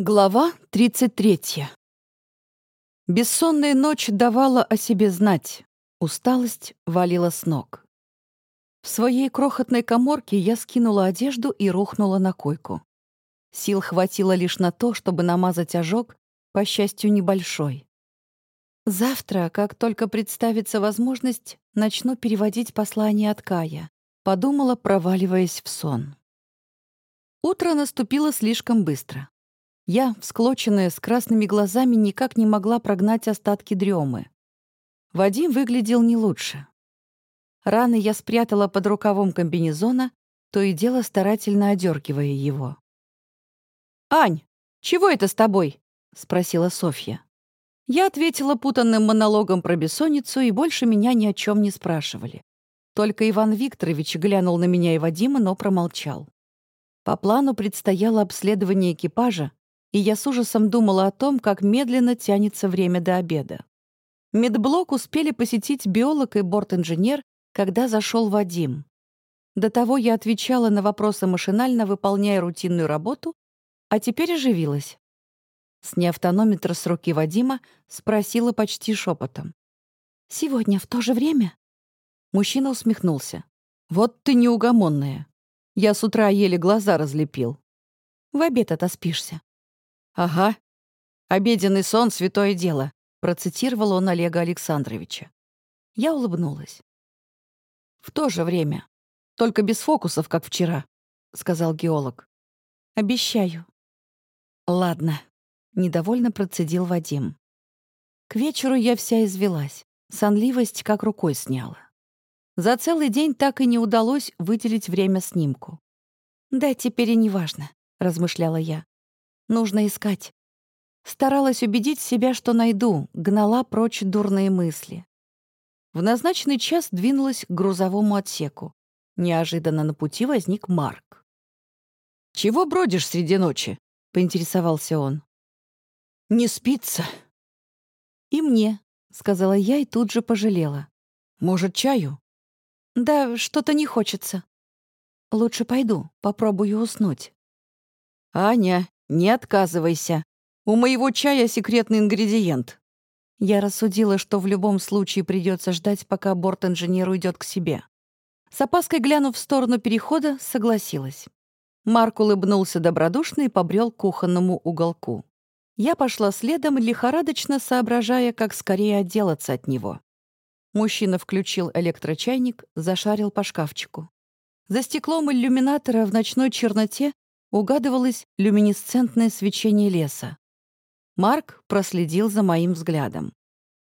Глава 33. Бессонная ночь давала о себе знать. Усталость валила с ног. В своей крохотной коморке я скинула одежду и рухнула на койку. Сил хватило лишь на то, чтобы намазать ожог, по счастью, небольшой. Завтра, как только представится возможность, начну переводить послание от Кая, подумала, проваливаясь в сон. Утро наступило слишком быстро. Я, всклоченная, с красными глазами, никак не могла прогнать остатки дремы. Вадим выглядел не лучше. Раны я спрятала под рукавом комбинезона, то и дело старательно одергивая его. «Ань, чего это с тобой?» — спросила Софья. Я ответила путанным монологом про бессонницу, и больше меня ни о чем не спрашивали. Только Иван Викторович глянул на меня и Вадима, но промолчал. По плану предстояло обследование экипажа, и я с ужасом думала о том, как медленно тянется время до обеда. Медблок успели посетить биолог и борт-инженер, когда зашел Вадим. До того я отвечала на вопросы машинально, выполняя рутинную работу, а теперь оживилась. Сняв тонометр с руки Вадима, спросила почти шепотом. «Сегодня в то же время?» Мужчина усмехнулся. «Вот ты неугомонная. Я с утра еле глаза разлепил. В обед отоспишься. «Ага. Обеденный сон — святое дело», — процитировал он Олега Александровича. Я улыбнулась. «В то же время. Только без фокусов, как вчера», — сказал геолог. «Обещаю». «Ладно», — недовольно процедил Вадим. К вечеру я вся извелась. Сонливость как рукой сняла. За целый день так и не удалось выделить время снимку. «Да, теперь и не важно», — размышляла я. Нужно искать. Старалась убедить себя, что найду, гнала прочь дурные мысли. В назначенный час двинулась к грузовому отсеку. Неожиданно на пути возник Марк. «Чего бродишь среди ночи?» — поинтересовался он. «Не спится». «И мне», — сказала я и тут же пожалела. «Может, чаю?» «Да, что-то не хочется». «Лучше пойду, попробую уснуть». «Аня, «Не отказывайся. У моего чая секретный ингредиент». Я рассудила, что в любом случае придется ждать, пока борт-инженер уйдет к себе. С опаской глянув в сторону перехода, согласилась. Марк улыбнулся добродушно и побрел к кухонному уголку. Я пошла следом, лихорадочно соображая, как скорее отделаться от него. Мужчина включил электрочайник, зашарил по шкафчику. За стеклом иллюминатора в ночной черноте угадывалось люминесцентное свечение леса. Марк проследил за моим взглядом.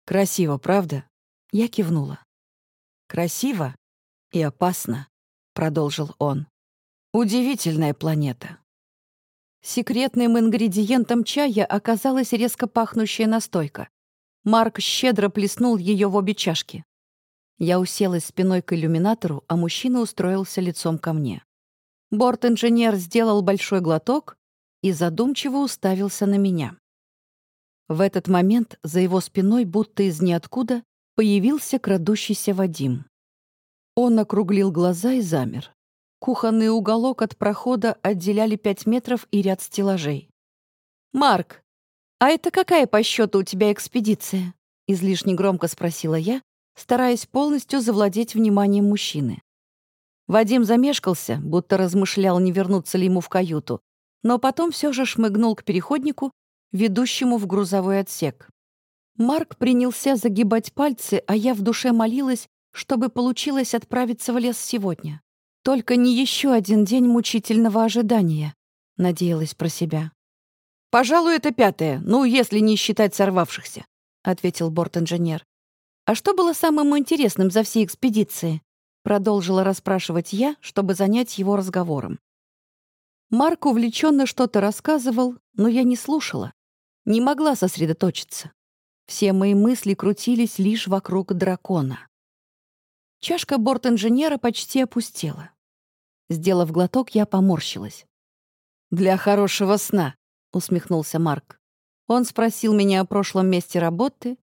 «Красиво, правда?» Я кивнула. «Красиво и опасно», — продолжил он. «Удивительная планета». Секретным ингредиентом чая оказалась резко пахнущая настойка. Марк щедро плеснул ее в обе чашки. Я уселась спиной к иллюминатору, а мужчина устроился лицом ко мне. Борт-инженер сделал большой глоток и задумчиво уставился на меня. В этот момент за его спиной, будто из ниоткуда, появился крадущийся Вадим. Он округлил глаза и замер. Кухонный уголок от прохода отделяли пять метров и ряд стеллажей. «Марк, а это какая по счету у тебя экспедиция?» — излишне громко спросила я, стараясь полностью завладеть вниманием мужчины. Вадим замешкался, будто размышлял, не вернуться ли ему в каюту, но потом все же шмыгнул к переходнику, ведущему в грузовой отсек. Марк принялся загибать пальцы, а я в душе молилась, чтобы получилось отправиться в лес сегодня. Только не еще один день мучительного ожидания, надеялась про себя. «Пожалуй, это пятое, ну, если не считать сорвавшихся», — ответил борт-инженер. «А что было самым интересным за все экспедиции?» Продолжила расспрашивать я, чтобы занять его разговором. Марк увлеченно что-то рассказывал, но я не слушала. Не могла сосредоточиться. Все мои мысли крутились лишь вокруг дракона. Чашка борт-инженера почти опустела. Сделав глоток, я поморщилась. «Для хорошего сна», — усмехнулся Марк. Он спросил меня о прошлом месте работы.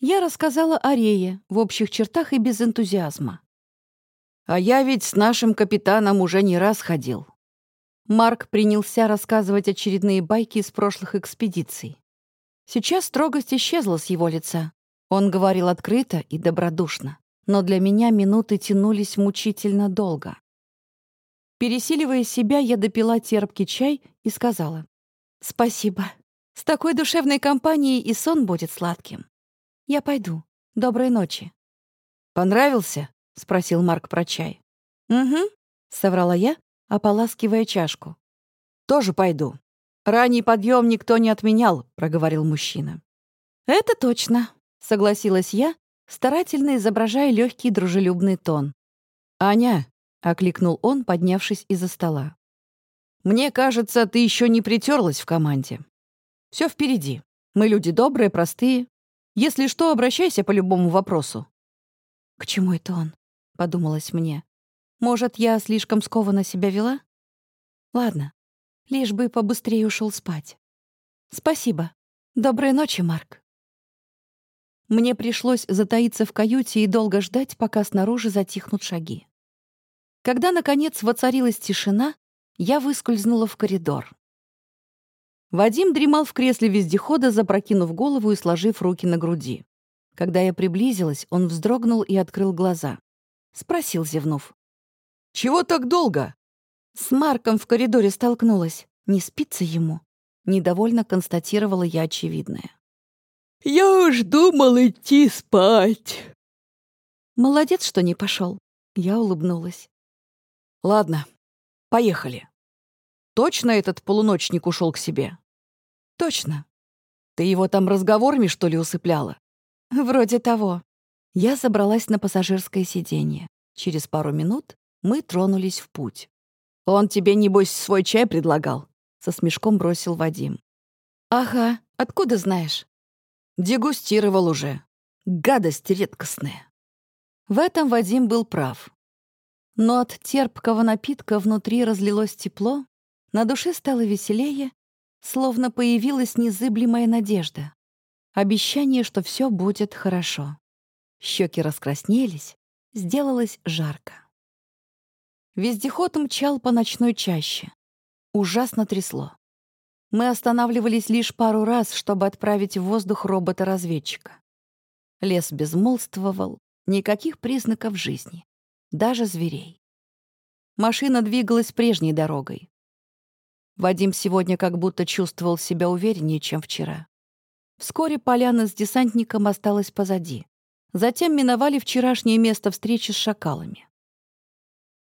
Я рассказала о Рее в общих чертах и без энтузиазма. А я ведь с нашим капитаном уже не раз ходил. Марк принялся рассказывать очередные байки из прошлых экспедиций. Сейчас строгость исчезла с его лица. Он говорил открыто и добродушно, но для меня минуты тянулись мучительно долго. Пересиливая себя, я допила терпкий чай и сказала «Спасибо. С такой душевной компанией и сон будет сладким. Я пойду. Доброй ночи». «Понравился?» — спросил Марк про чай. «Угу», — соврала я, ополаскивая чашку. «Тоже пойду. Ранний подъем никто не отменял», — проговорил мужчина. «Это точно», — согласилась я, старательно изображая легкий дружелюбный тон. «Аня», — окликнул он, поднявшись из-за стола. «Мне кажется, ты еще не притерлась в команде. Все впереди. Мы люди добрые, простые. Если что, обращайся по любому вопросу». «К чему это он?» — подумалось мне. Может, я слишком скованно себя вела? Ладно, лишь бы побыстрее ушел спать. Спасибо. Доброй ночи, Марк. Мне пришлось затаиться в каюте и долго ждать, пока снаружи затихнут шаги. Когда, наконец, воцарилась тишина, я выскользнула в коридор. Вадим дремал в кресле вездехода, запрокинув голову и сложив руки на груди. Когда я приблизилась, он вздрогнул и открыл глаза. Спросил, зевнув. «Чего так долго?» С Марком в коридоре столкнулась. Не спится ему. Недовольно констатировала я очевидное. «Я уж думал идти спать». «Молодец, что не пошел. Я улыбнулась. «Ладно, поехали. Точно этот полуночник ушел к себе?» «Точно. Ты его там разговорами, что ли, усыпляла?» «Вроде того». Я забралась на пассажирское сиденье. Через пару минут мы тронулись в путь. «Он тебе, небось, свой чай предлагал?» — со смешком бросил Вадим. «Ага, откуда знаешь?» «Дегустировал уже. Гадость редкостная». В этом Вадим был прав. Но от терпкого напитка внутри разлилось тепло, на душе стало веселее, словно появилась незыблемая надежда. Обещание, что все будет хорошо. Щеки раскраснелись, сделалось жарко. Вездеход мчал по ночной чаще. Ужасно трясло. Мы останавливались лишь пару раз, чтобы отправить в воздух робота-разведчика. Лес безмолвствовал, никаких признаков жизни, даже зверей. Машина двигалась прежней дорогой. Вадим сегодня как будто чувствовал себя увереннее, чем вчера. Вскоре поляна с десантником осталась позади. Затем миновали вчерашнее место встречи с шакалами.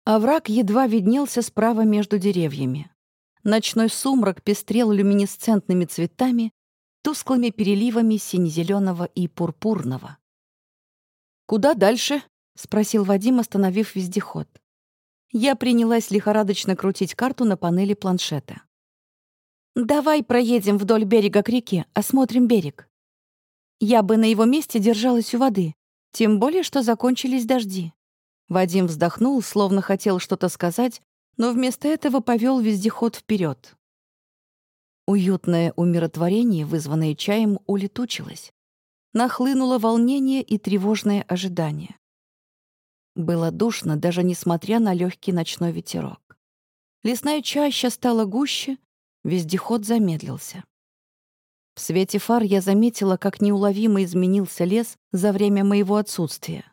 Овраг едва виднелся справа между деревьями. Ночной сумрак пестрел люминесцентными цветами, тусклыми переливами сине-зеленого и пурпурного. «Куда дальше?» — спросил Вадим, остановив вездеход. Я принялась лихорадочно крутить карту на панели планшета. «Давай проедем вдоль берега к реке, осмотрим берег. Я бы на его месте держалась у воды, тем более, что закончились дожди. Вадим вздохнул, словно хотел что-то сказать, но вместо этого повел вездеход вперед. Уютное умиротворение, вызванное чаем, улетучилось. Нахлынуло волнение и тревожное ожидание. Было душно, даже несмотря на легкий ночной ветерок. Лесная чаща стала гуще, вездеход замедлился. В свете фар я заметила, как неуловимо изменился лес за время моего отсутствия.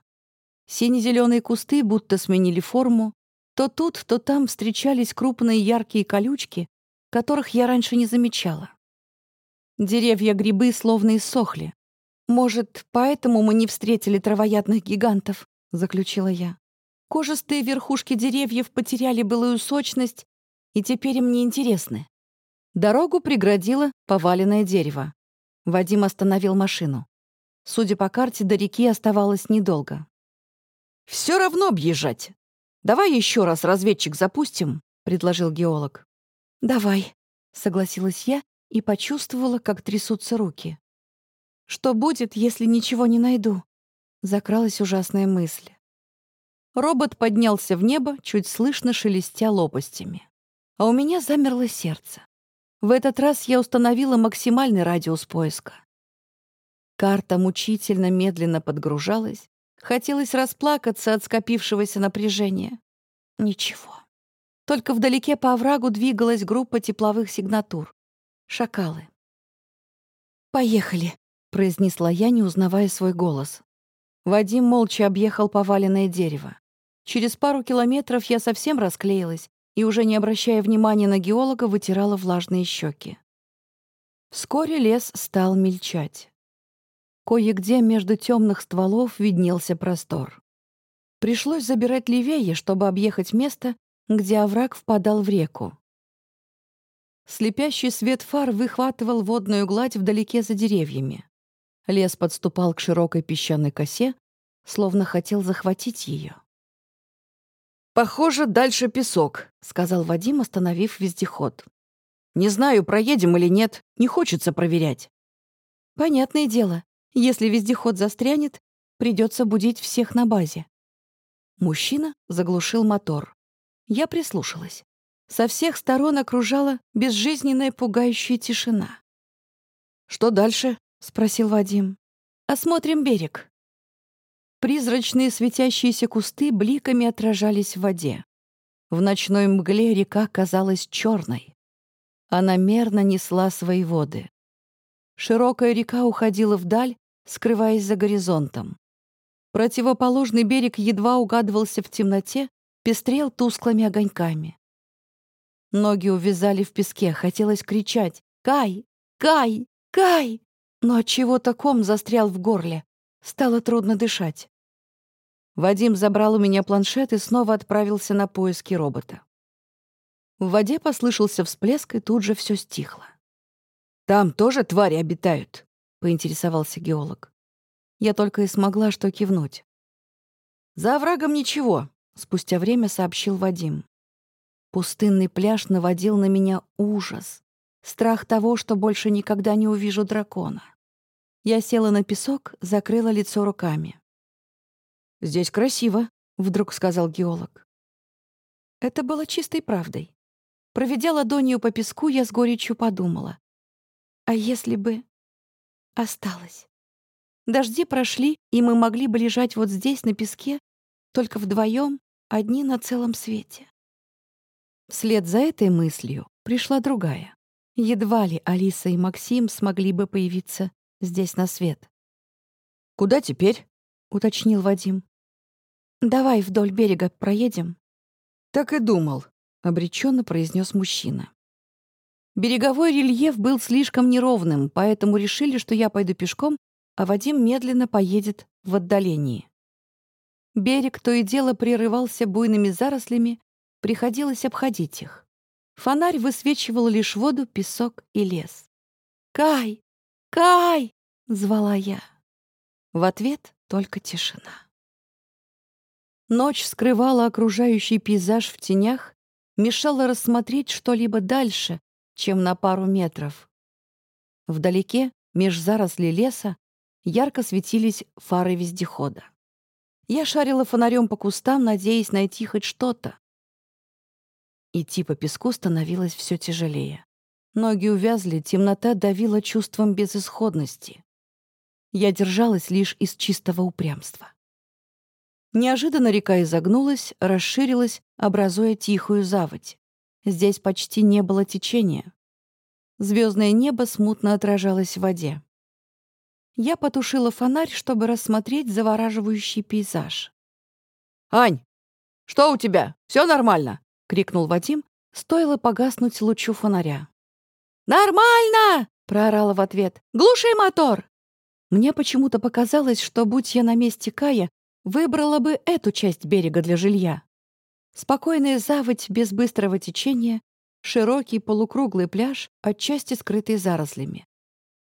Сине-зеленые кусты будто сменили форму. То тут, то там встречались крупные яркие колючки, которых я раньше не замечала. Деревья-грибы словно иссохли. «Может, поэтому мы не встретили травоядных гигантов?» — заключила я. «Кожистые верхушки деревьев потеряли былую сочность, и теперь им не интересны». Дорогу преградило поваленное дерево. Вадим остановил машину. Судя по карте, до реки оставалось недолго. Все равно объезжать. Давай еще раз разведчик запустим, предложил геолог. Давай, согласилась я и почувствовала, как трясутся руки. Что будет, если ничего не найду? Закралась ужасная мысль. Робот поднялся в небо, чуть слышно шелестя лопастями. А у меня замерло сердце. В этот раз я установила максимальный радиус поиска. Карта мучительно медленно подгружалась, Хотелось расплакаться от скопившегося напряжения. Ничего. Только вдалеке по оврагу двигалась группа тепловых сигнатур. Шакалы. «Поехали», — произнесла я, не узнавая свой голос. Вадим молча объехал поваленное дерево. Через пару километров я совсем расклеилась и, уже не обращая внимания на геолога, вытирала влажные щеки. Вскоре лес стал мельчать. Кое-где между темных стволов виднелся простор. Пришлось забирать левее, чтобы объехать место, где овраг впадал в реку. Слепящий свет фар выхватывал водную гладь вдалеке за деревьями. Лес подступал к широкой песчаной косе, словно хотел захватить ее. «Похоже, дальше песок», — сказал Вадим, остановив вездеход. «Не знаю, проедем или нет, не хочется проверять». «Понятное дело, если вездеход застрянет, придется будить всех на базе». Мужчина заглушил мотор. Я прислушалась. Со всех сторон окружала безжизненная пугающая тишина. «Что дальше?» — спросил Вадим. «Осмотрим берег». Призрачные светящиеся кусты бликами отражались в воде. В ночной мгле река казалась черной. Она мерно несла свои воды. Широкая река уходила вдаль, скрываясь за горизонтом. Противоположный берег едва угадывался в темноте, пестрел тусклыми огоньками. Ноги увязали в песке, хотелось кричать «Кай! Кай! Кай!» Но отчего-то ком застрял в горле. Стало трудно дышать. Вадим забрал у меня планшет и снова отправился на поиски робота. В воде послышался всплеск, и тут же все стихло. «Там тоже твари обитают?» — поинтересовался геолог. Я только и смогла что кивнуть. «За оврагом ничего», — спустя время сообщил Вадим. Пустынный пляж наводил на меня ужас. Страх того, что больше никогда не увижу дракона. Я села на песок, закрыла лицо руками. «Здесь красиво», — вдруг сказал геолог. Это было чистой правдой. Проведя ладонью по песку, я с горечью подумала. А если бы осталось? Дожди прошли, и мы могли бы лежать вот здесь, на песке, только вдвоем, одни на целом свете. Вслед за этой мыслью пришла другая. Едва ли Алиса и Максим смогли бы появиться здесь на свет. «Куда теперь?» — уточнил Вадим. «Давай вдоль берега проедем». «Так и думал», — обреченно произнес мужчина. Береговой рельеф был слишком неровным, поэтому решили, что я пойду пешком, а Вадим медленно поедет в отдалении. Берег то и дело прерывался буйными зарослями, приходилось обходить их. Фонарь высвечивал лишь воду, песок и лес. «Кай! Кай!» — звала я. В ответ только тишина. Ночь скрывала окружающий пейзаж в тенях, мешала рассмотреть что-либо дальше, чем на пару метров. Вдалеке, меж зарослей леса, ярко светились фары вездехода. Я шарила фонарем по кустам, надеясь найти хоть что-то. Идти по песку становилось все тяжелее. Ноги увязли, темнота давила чувством безысходности. Я держалась лишь из чистого упрямства. Неожиданно река изогнулась, расширилась, образуя тихую заводь. Здесь почти не было течения. Звездное небо смутно отражалось в воде. Я потушила фонарь, чтобы рассмотреть завораживающий пейзаж. «Ань, что у тебя? Все нормально?» — крикнул Вадим, стоило погаснуть лучу фонаря. «Нормально!» — проорала в ответ. «Глуши мотор!» Мне почему-то показалось, что, будь я на месте Кая, выбрала бы эту часть берега для жилья. Спокойная заводь без быстрого течения, широкий полукруглый пляж, отчасти скрытый зарослями.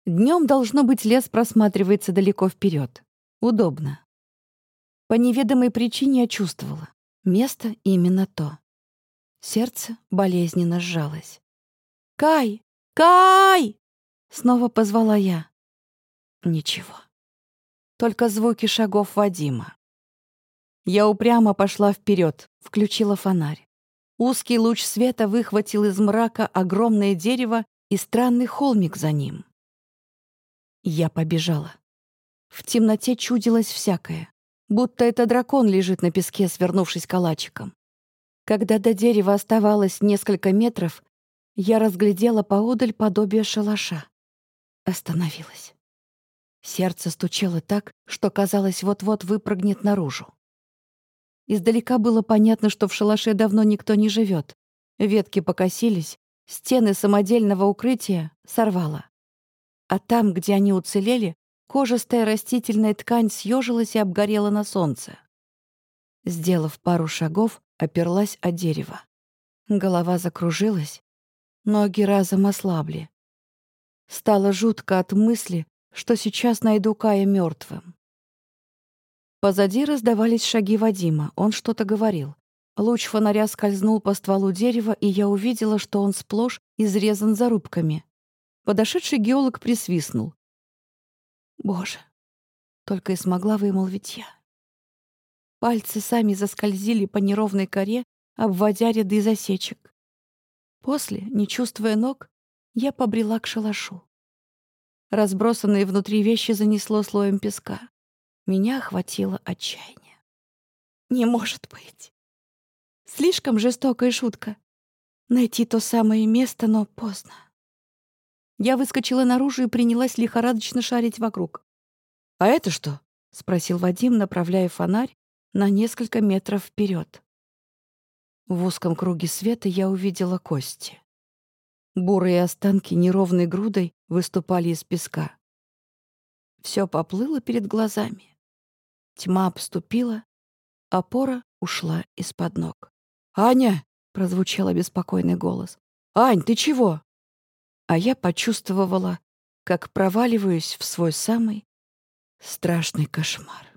Днем должно быть, лес просматривается далеко вперед. Удобно. По неведомой причине я чувствовала. Место именно то. Сердце болезненно сжалось. «Кай! Кай!» — снова позвала я. Ничего. Только звуки шагов Вадима. Я упрямо пошла вперед, включила фонарь. Узкий луч света выхватил из мрака огромное дерево и странный холмик за ним. Я побежала. В темноте чудилось всякое, будто это дракон лежит на песке, свернувшись калачиком. Когда до дерева оставалось несколько метров, я разглядела поодаль подобие шалаша. Остановилась. Сердце стучало так, что казалось, вот-вот выпрыгнет наружу. Издалека было понятно, что в шалаше давно никто не живет. Ветки покосились, стены самодельного укрытия сорвало. А там, где они уцелели, кожистая растительная ткань съежилась и обгорела на солнце. Сделав пару шагов, оперлась о дерево. Голова закружилась, ноги разом ослабли. Стало жутко от мысли, что сейчас найду Кая мертвым. Позади раздавались шаги Вадима, он что-то говорил. Луч фонаря скользнул по стволу дерева, и я увидела, что он сплошь изрезан зарубками. Подошедший геолог присвистнул. «Боже!» — только и смогла вымолвить я. Пальцы сами заскользили по неровной коре, обводя ряды засечек. После, не чувствуя ног, я побрела к шалашу. Разбросанные внутри вещи занесло слоем песка. Меня охватило отчаяние. Не может быть. Слишком жестокая шутка. Найти то самое место, но поздно. Я выскочила наружу и принялась лихорадочно шарить вокруг. «А это что?» — спросил Вадим, направляя фонарь на несколько метров вперед. В узком круге света я увидела кости. Бурые останки неровной грудой выступали из песка. Все поплыло перед глазами. Тьма обступила, опора ушла из-под ног. «Аня!» — прозвучал обеспокоенный голос. «Ань, ты чего?» А я почувствовала, как проваливаюсь в свой самый страшный кошмар.